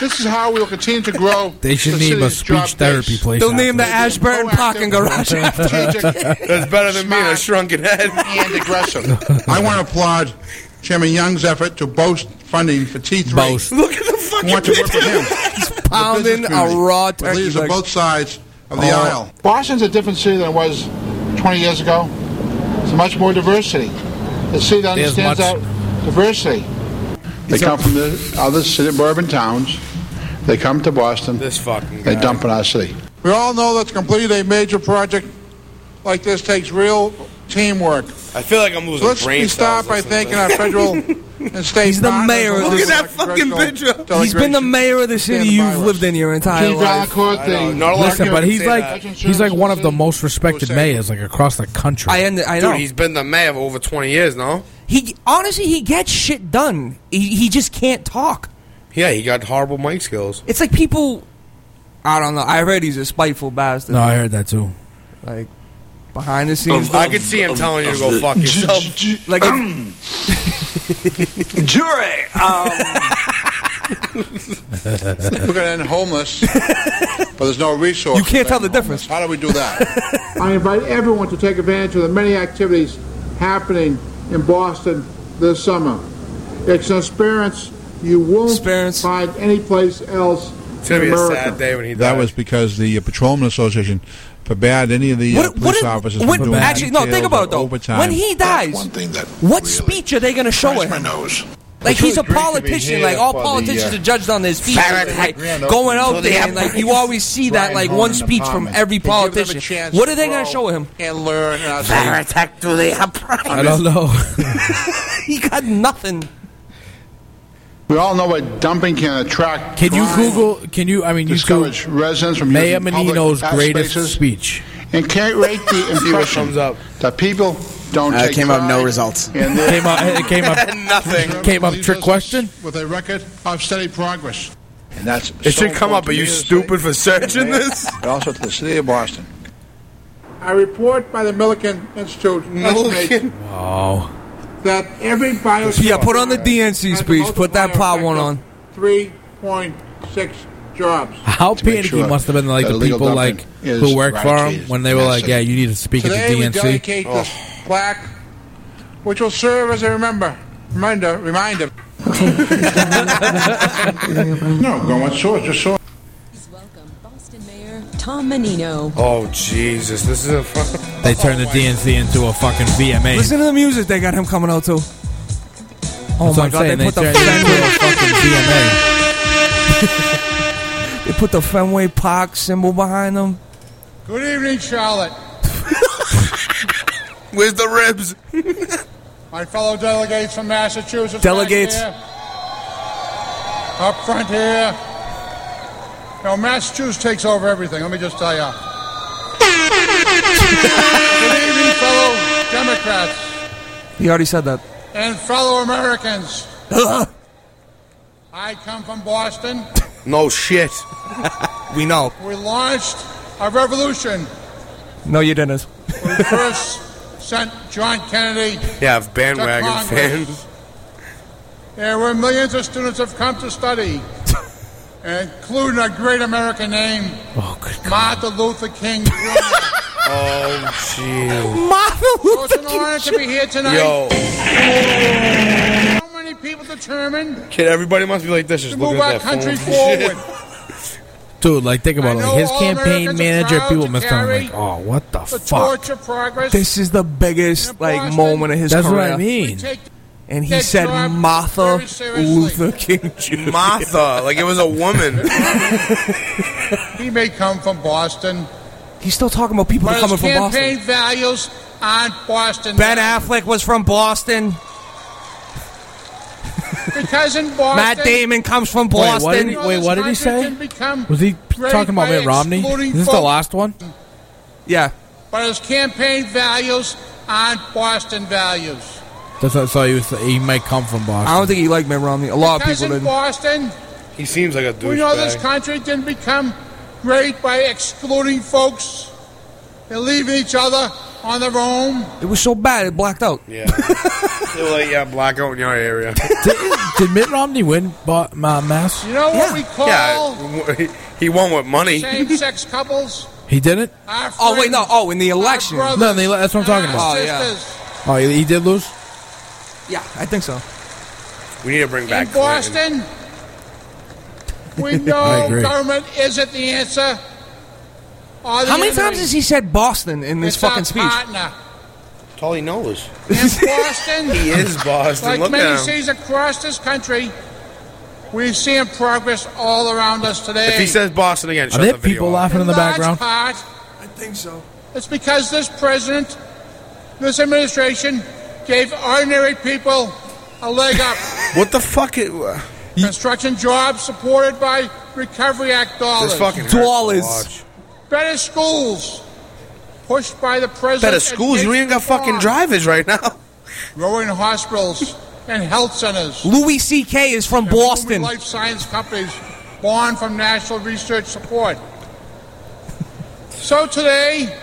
This is how we will continue to grow. They should the name a speech therapy base. place. They'll name the Ashburn Proactive, parking garage after. strategic, That's better than being a shrunken head. and aggressive. I want to applaud Chairman Young's effort to boast funding for T3. Boast. Look at the fucking want to work with picture. him. Pounding The business a community, raw with turkey. leaders on both sides of the Oh. aisle. Boston's a different city than it was 20 years ago. It's much more diversity. The city that understands that diversity. They come from the other city, suburban towns. They come to Boston. This fucking guy. They dump in our city. We all know that to complete a major project like this takes real teamwork. I feel like I'm So losing let's brain we start cells by thanking our federal and state He's the mayor of along this- Look at that fucking congressional picture. He's been the mayor of the city you've lived in your entire Keith life. Valancourt, I know, not a lot of Listen, but he's like that. he's like one of the most respected mayors like across the country. I, end, I know. Dude, he's been the mayor for over 20 years now. he honestly he gets shit done. He, he just can't talk. Yeah, he got horrible mic skills. It's like people. I don't know. I heard he's a spiteful bastard. no, I heard that too. Like behind the scenes. I could see him telling you to go fuck yourself. like Jury. Um, We're going to end homeless, but there's no resource. You can't tell end the difference. homeless. How do we do that? I invite everyone to take advantage of the many activities happening in Boston this summer. It's an experience you won't Experience. find anyplace else It's going to in be a sad day when he dies. that was because the uh, Patrolman Association forbade any of the uh, what, police what did- officers what- from doing actually no. Think about it though. overtime. When he dies, one thing that what really speech are they going to show him? my nose. Like It's he's a really great politician. Like all for the, politicians uh, are judged on their speeches. Farrakhan Like, going out to the there and like you always see that like one speech from every They give them a politician. What are they going to show him? and learn. And Farrakhan to the I don't know. he got nothing. We all know what dumping can attract. Can you crime, Google? Can you? I mean, you discourage residents from Mayor using public Menino's gas greatest spaces, speech. and create the impression comes up. that people don't Uh, take came up no results. in their- Came up. It came up. Nothing. Came up. Trick question. with a record of steady progress. And that's It so should come up. Are you me as a stupid for searching this? but also to the city of Boston. A report by the Milken Institute estimates Oh, that every biosector Yeah, put on the DNC has speech. Put that part one on. Three point six jobs. how To make panicky sure must have been like the people like who work for him when they were like, "Yeah, you need to speak at Today the we DNC." dedicate this plaque, which will serve as a remember, reminder, reminder. No, go on source, just source. Welcome, Boston Mayor Tom Menino. Oh Jesus! This is a. Fun- They turned the DNC into a fucking VMA. Listen to the music they got him coming out to. Oh That's my god, saying. they put the turned it into a Fenway, fucking VMA. they put the Fenway Park symbol behind them. Good evening, Charlotte. Where's the ribs? My fellow delegates from Massachusetts. Delegates. back. Up front here. No, Massachusetts takes over everything, let me just tell you. Good evening, fellow Democrats He already said that. and fellow Americans. I come from Boston. No shit. We know. We launched a revolution. No, you didn't. We first sent John Kennedy. Yeah, bandwagon Congress. fans. There were millions of students have come to study, including a great American name, Oh, good Martin Luther King Jr. Oh jeez. So it's an honor to be here tonight. Yo, So many people determined kid, everybody must be like this, to just move looking our at that country phone. forward. Dude, like think about I it. Like his campaign Americans manager, people must have like, "Oh, what the The fuck?" progress. This is the biggest like moment of his That's career. what I mean. And he said job Martha. Luther King Jr. Martha, like it was a woman. he may come from Boston, He's still talking about people but coming from Boston. campaign values aren't Boston. Ben values. Affleck was from Boston. Because in Boston, Matt Damon comes from Wait, what Boston. did he, wait, what did he say? Was he talking about Mitt Romney? excluding Is this the last one? yeah. But his campaign values aren't Boston values. That's what, so he was. He might come from Boston. I don't think he liked Mitt Romney. A lot because of people in didn't. Boston, He seems like a douchebag. we know this country didn't become great by excluding folks and leaving each other on their own. It was so bad it blacked out. Yeah. they were like, yeah, blackout in your area. did, did Mitt Romney win Bo- uh, Mass? You know what Yeah. we call yeah, he won with money. same-sex couples? He didn't. Our Oh wait, no. Oh, in the our election. brothers, No, they- that's what I'm talking about. Oh, yeah. Oh, he, he did lose. Yeah, I think so. We need to bring back In Clinton. Boston, we know government isn't the answer. or the How many enemy. times has he said Boston in this It's our fucking speech? partner. That's all he knows. In Boston, He is Boston. like Look many at him. cities across this country, we're seeing progress all around us today. If he says Boston again, Are shut there the video people off. laughing in the large background? Part, I think so. it's because this president, this administration, gave ordinary people a leg up. What the fuck? It, Is, Construction jobs supported by Recovery Act dollars. this fucking hurts to Dollars. Better schools pushed by the president. Better schools. You ain't got fucking drivers right now. Growing hospitals and health centers. Louis C.K. is from and Boston. Life science companies born from national research support. So today,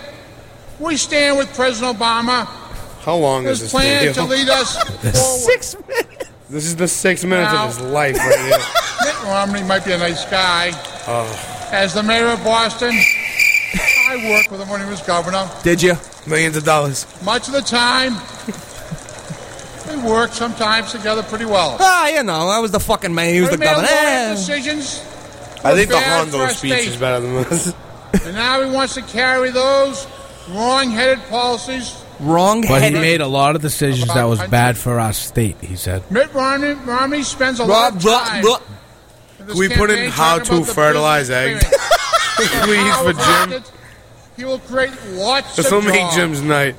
we stand with President Obama. How long is His this plan video? to lead us forward. Six minutes. This is the six minutes Now- of his life right here. Mitt Romney might be a nice guy. Oh. As the mayor of Boston, I worked with him when he was governor. Did you? Millions of dollars. Much of the time, we worked sometimes together pretty well. Ah, you know, I was the fucking man. He was We the made a governor. lot of Eh. decisions, I think the bad for Hondo speech state. is better than this. and now he wants to carry those wrong-headed policies Wrong But he made a lot of decisions that was bad for our state. He said. Mitt Romney, Romney spends a lot of time. in Can we put in how to fertilize eggs? Please, How for Jim. He will create lots This of will make jobs. Jim's night.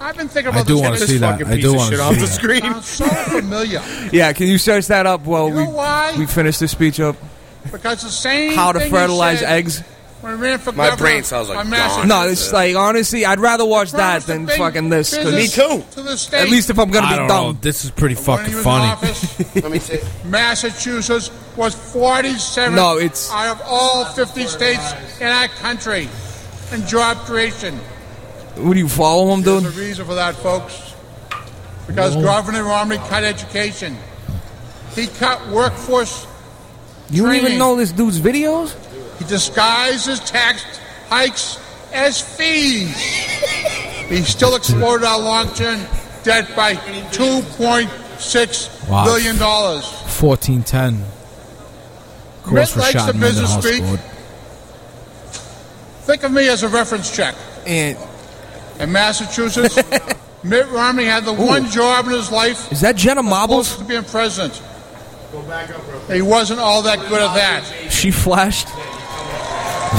I've been thinking I about do this. wanna see that. fucking I piece do of wanna shit see off the screen. Sounds so familiar. Yeah, can you search that up while You know we why? we finish this speech up? Because the same How to thing he fertilize said eggs? When he ran for My governor brain sounds like of gone. No, it's like honestly, I'd rather watch that Promised than a big fucking this. 'cause- business To the state. At least if I'm gonna I be don't dumb. know. This is pretty when fucking he was funny. in office, Let me see. Massachusetts was 47 No, it's- out of all 50 states in our country in job creation. What do you follow him, There's dude? reason for that, folks. Because Governor Romney cut education. He cut workforce. You don't even training. know this dude's videos? He disguises tax hikes as fees. he still exploded our long-term debt by 2.6 Wow. billion dollars. Fourteen ten. Mitt Course likes the business speak. scored. Think of me as a reference check. And In Massachusetts, Mitt Romney had the one job in his life is that Jenna Marbles? to be president. He wasn't all that good at that. She flashed.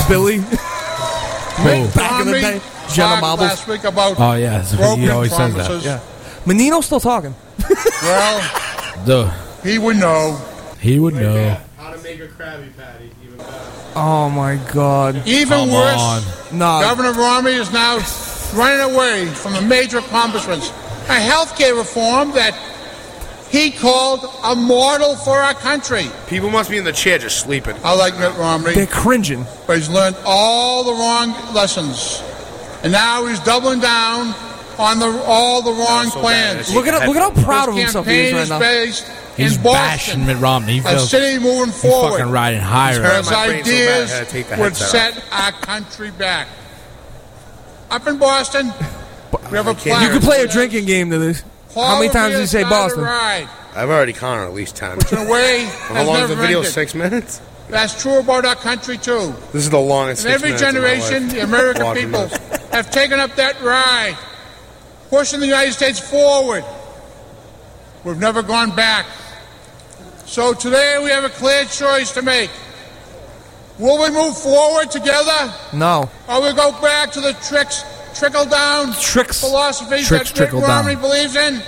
Billy. Mitt Back in the Romney day, Jenna Marbles. last week about Oh yeah, he broken always says promises. that. Yeah. Menino's still talking. Well, Duh. he would know. He would know. How to make a Krabby Patty even better. Oh my god. Even Come worse, on. No. Governor Romney is now running away from the major accomplishments. A health care reform that he called a mortal for our country. People must be in the chair just sleeping. I like Mitt Romney, They're cringing. but he's learned all the wrong lessons. And now he's doubling down on the all the wrong so plans. Look at look at how proud of himself he campaign is is right now. based He's in bashing Boston. Mitt Romney. He A city moving forward. he's fucking riding higher. Hurt His my brain so I ideas had to take the would headset set our country back. Up in Boston, we have a plan. You could play a drinking game to this. How many times did you say Boston? Ride, I've already counted at least ten. in a way How long is the video? ended. Six minutes. That's true about our country too. This is the longest. In six every minutes of my generation, life. the American people have taken up that ride, pushing the United States forward. We've never gone back. So today we have a clear choice to make. Will we move forward together, No. or we go back to the tricks, trickle down Tricks. philosophies Tricks that Mitt trickle down. Romney believes in?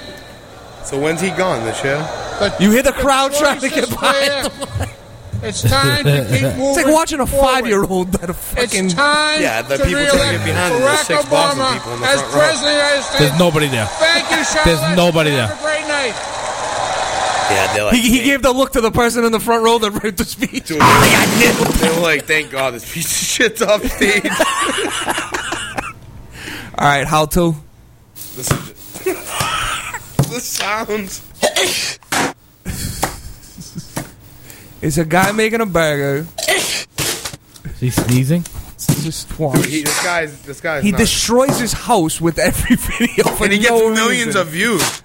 So when's he gone this year? The- You hear the the crowd trying to get is by. It's time to keep moving. It's like watching a forward. five-year-old that a fucking. It's time Yeah, the to people trying to re-elect get behind him, the Barack six Boston Obama people in the as front row. president of the United States. There's nobody there. Thank you, Charlotte. There's nobody there. Have a great night. Yeah, they're like. He, he gave the look to the person in the front row that read the speech. Dude, they were like, "Thank God this piece of shit's off stage." All right, how to? this is the sounds. It's a guy making a burger. Is he sneezing? Just Dude, he, this guy's this guy's. He nuts. destroys his house with every video for and he gets no millions reason. of views.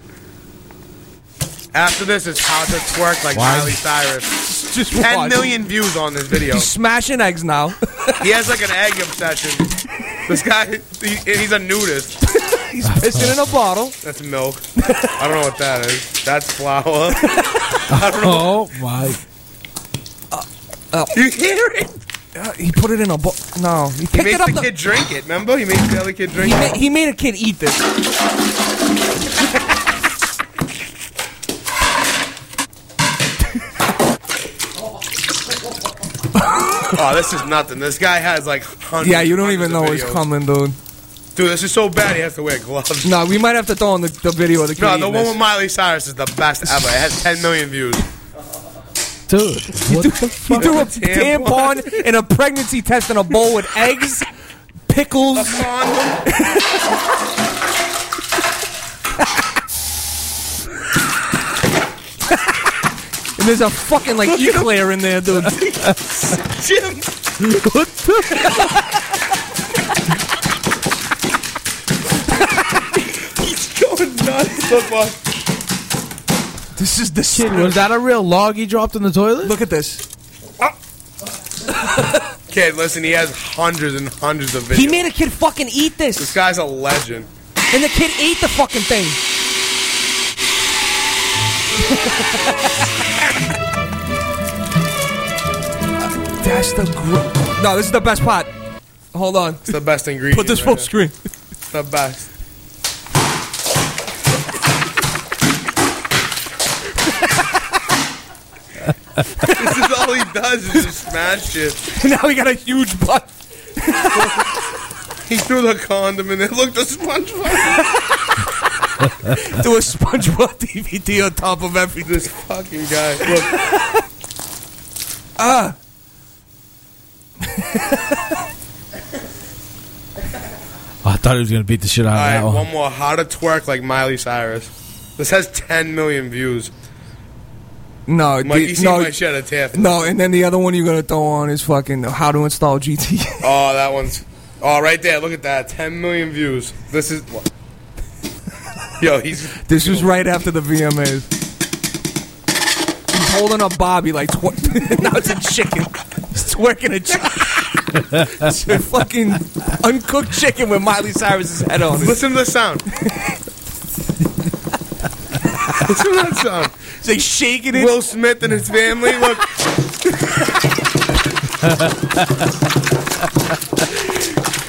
After this, it's how to twerk like Why? Miley Cyrus. Just Ten watch. million views on this video. He's smashing eggs now. He has like an egg obsession. This guy, he, he's a nudist. He's pissing in a bottle. That's milk. I don't know what that is. That's flour. I don't know. Oh my! You hear it? Uh, he put it in a bowl. No, he He picked makes it up. the the- kid drink it. Remember? He made the other kid he, drink ma- it. he made a kid eat this. Oh, this is nothing. This guy has like hundreds. Yeah, you don't even know of what's videos. coming, dude. Dude, this is so bad. He has to wear gloves. No, we might have to throw in the, the video of the kid No, the one with Miley Cyrus is the best ever. It has 10 million views. Dude, what the He fuck? threw a Tampon. tampon and a pregnancy test in a bowl with eggs, pickles. And there's a fucking like eclair in there, dude. Jim. what the? He's going nuts. Look, what? This is the shit. was that a real log he dropped in the toilet? Look at this. Kid, listen, he has hundreds and hundreds of videos. He made a kid fucking eat this this, guy's a legend. and the kid ate the fucking thing. That's the gr- no. This is the best part. Hold on. It's the best ingredient. Put this full screen. The best. this is all he does is just smash shit. now he got a huge butt. He threw the condom in it Look, the SpongeBob. Do a SpongeBob DVD on top of everything. this fucking guy. Look, Ah. I thought he was gonna beat the shit out all of right, that one. one more. How to twerk like Miley Cyrus. This has 10 million views. No, Mike, the- you seen no, my shit at TF. no, and then the other one you're gonna throw on is fucking how to install GT. Oh, that one's. Oh, right there. Look at that. 10 million views. This is. Yo, he's. this was right after the VMAs. He's holding up Bobby like tw- now it's a chicken. He's twerking a chicken. it's a fucking uncooked chicken with Miley Cyrus's head on it. Listen to the sound. Listen to that sound. It's like shaking it. Will Smith and his family. Look.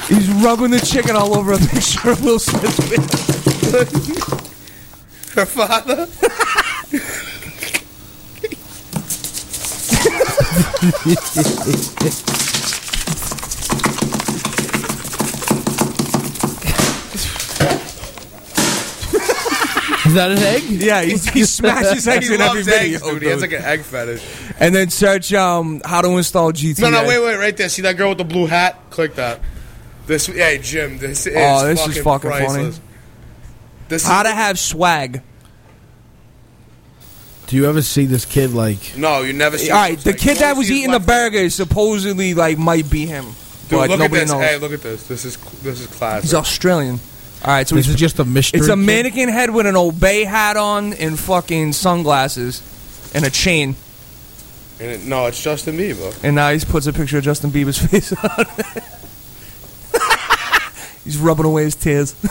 He's rubbing the chicken all over a picture of Will Smith's face. Her father. Is that an egg? Yeah, he, he smashes eggs in every loves video. eggs, dude. He has like an egg fetish. and then search um how to install GTA. No, no, wait, wait, right there. See that girl with the blue hat? Click that. This, hey, Jim. This is. Oh, this fucking is fucking funny. Priceless. This is How to have swag. Do you ever see this kid like? No, you never see. All right, the like, kid that was eating the left hand. burger supposedly like might be him, Dude, but look at this. knows. Hey, look at this. This is this is classic. He's Australian. All right, so This he's, is just a mystery. it's a kid? mannequin head with an Obey hat on and fucking sunglasses and a chain, And it, no, it's Justin Bieber. and now he puts a picture of Justin Bieber's face on. it. he's rubbing away his tears.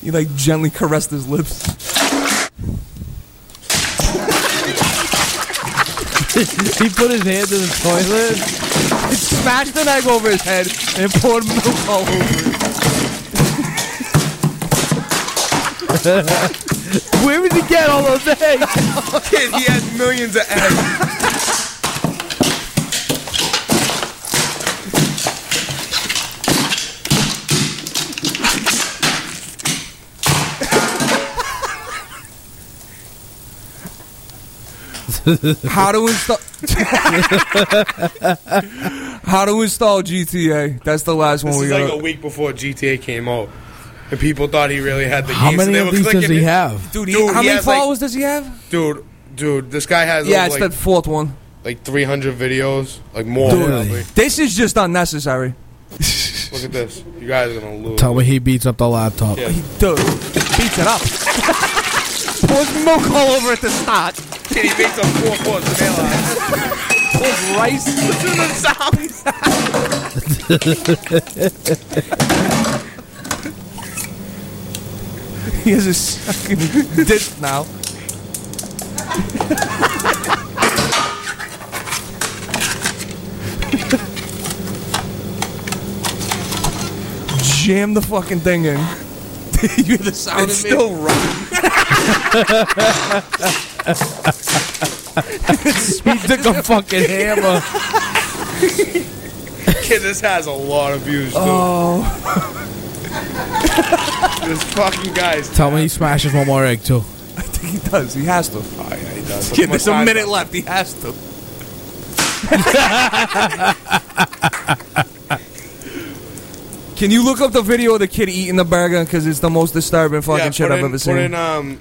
he like gently caressed his lips. he put his hand in the toilet. He smashed an egg over his head and poured milk all over it. Where did he get all those eggs? Kid, he has millions of eggs. How to install? How to install GTA? That's the last one we is got. like a week before GTA came out, and people thought he really had the How game. so many they of were these does clicking he it. have? dude, he- Dude, how many has, like- followers does he have? Dude, dude, this guy has Yeah, over, it's like, the fourth one. like 300 videos, like more. Dude. probably. This is just unnecessary. Look at this. You guys are gonna lose. Tell me he beats up the laptop. Yeah. Dude, beats it up. Pours milk all over at the start. Kid, he makes a four meal out. Pours rice. Listen to the sound. He has a fucking disc now. Jam the fucking thing in. you hear the sound It's of it? still running. he took a fucking hammer. Kid, this has a lot of views, dude. Oh, This fucking guy's. Tell me he smashes one more egg too. I think he does. He has to. Oh, yeah, he does. Kid, there's a minute left. He has to. Can you look up the video of the kid eating the burger? Because it's the most disturbing fucking Yeah, shit put I've in, ever put seen. in um,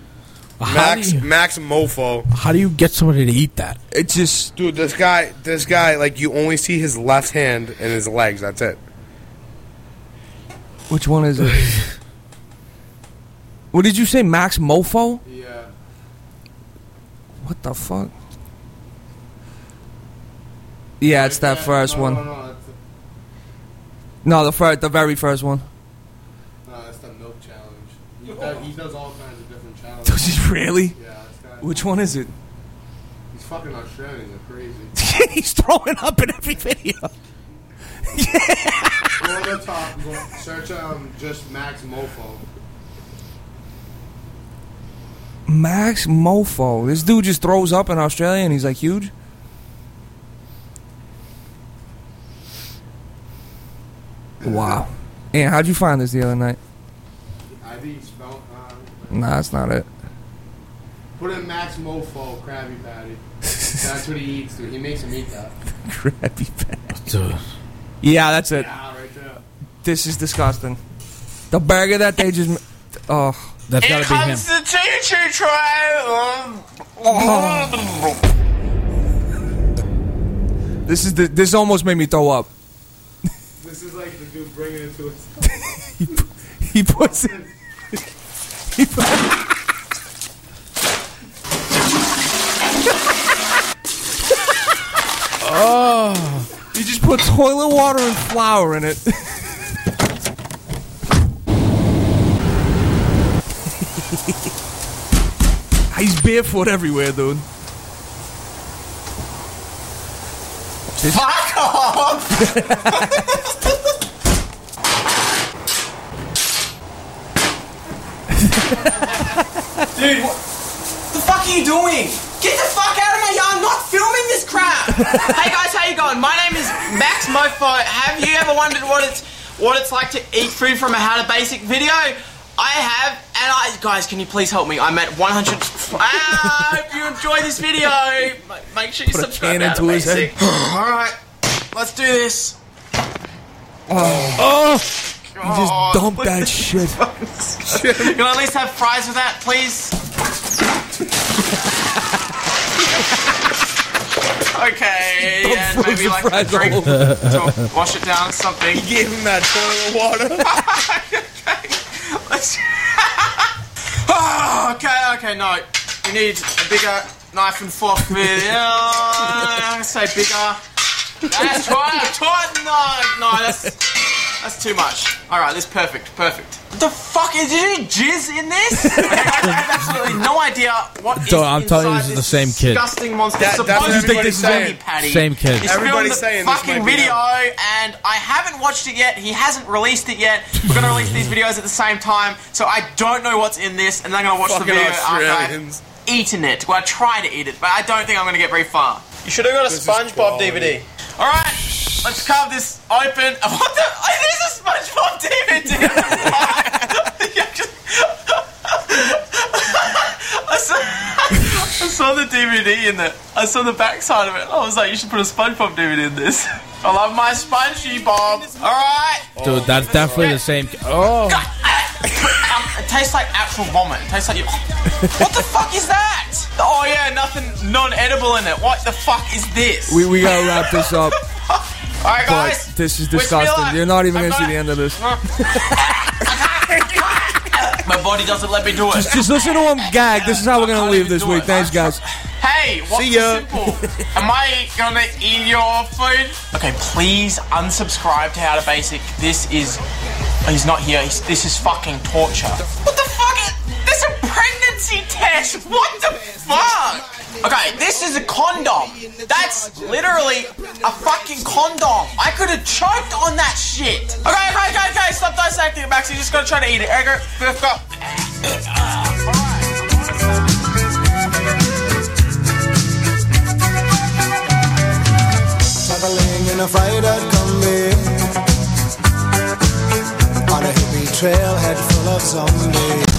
How Max you, Max Moefoe. how do you get somebody to eat that? It just Dude, this guy, this guy, like you only see his left hand and his legs. That's it. which one is it? what did you say, Max Moefoe? Yeah. What the fuck? Yeah, it's that first no, one. No, no, it's No, the first, the very first one. no, it's the milk challenge. He does, he does all kinds of different challenges. Does he really? Yeah, it's kind Which one is it? He's fucking Australian. They're crazy. He's throwing up in every video. Go on the top. Go, search um just Max Moefoe. Max Moefoe. This dude just throws up in Australia and he's like huge. Wow. And how'd you find this the other night? IV spell. Uh, Nah, that's not it. put in Max Moefoe Krabby Patty. That's what he eats. Dude. He makes him eat that. Krabby Patty. Yeah, that's it. Yeah, right there. This is disgusting. The burger that they just. Oh. That's gotta be him. comes the choo-choo train. This is the. This almost made me throw up. This is like the dude bringing it to us. He puts it. He put, Oh. he just put toilet water and flour in it. He's barefoot everywhere, dude. Fuck off! Dude, what the fuck are you doing? Get the fuck out of my yard! I'm not filming this crap! hey guys, how you going? My name is Max Moefoe. Have you ever wondered what it's what it's like to eat food from a How to Basic video? I have, and I guys, can you please help me? I'm at 100. Ah, I hope you enjoy this video. Ma- Make sure you Put a subscribe. can to How to into his Basic. head. All right, let's do this. Oh, he just dump that shit. Can I at least have fries with that, please? okay, Don't and froze maybe like a fries drink to wash it down, something. He gave him that toilet water. okay, Let's- oh, okay, okay, no. We need a bigger knife and fork with. Yeah, I'm gonna say bigger. That's right, right. No, no, that's that's too much. All right, this is perfect, perfect. The fuck is did you jizz in this? I have absolutely no idea what is Dude, I'm telling you, inside this is the same kid. Disgusting monster. That- It's that's supposed what to be everybody's a Krabby saying. Patty. Same kid. He's Everybody's filmed saying the this fucking might be video, and I haven't watched it yet. He hasn't released it yet. We're gonna release these videos at the same time, so I don't know what's in this, and then I'm gonna watch the Fucking video after Australians. I've eaten it. Well, I try to eat it, but I don't think I'm gonna get very far. You should have got a This is SpongeBob quality. DVD. All right, let's carve this open. What the? Oh, there's a SpongeBob DVD. I saw, I saw the DVD in there. I saw the backside of it. I was like, you should put a SpongeBob DVD in this. I love my Spongy Bob. All right. Dude, that's definitely the same. ki- Oh. Um, it tastes like actual vomit. It tastes like you. what the fuck is that? Oh yeah, nothing non-edible in it. What the fuck is this? We, we gotta wrap this up. All right, But guys. this is disgusting. You're not even gonna see the end of this. My body doesn't let me do it. Just, just listen to him gag. This is how we're gonna leave this week. Thanks, guys. Hey, what's See ya. simple? Am I gonna eat your food? Okay, please unsubscribe to How to Basic. This is. Oh, he's not here. He's, this is fucking torture. What the fuck? Is, there's a pregnancy test. What the fuck? Okay, this is a condom. That's literally a fucking condom. I could have choked on that shit. Okay, okay, okay, okay. Stop dissecting it, Max. You're just gonna try to eat it. Okay, let's go. In a combi On a hippie trailhead full of zombies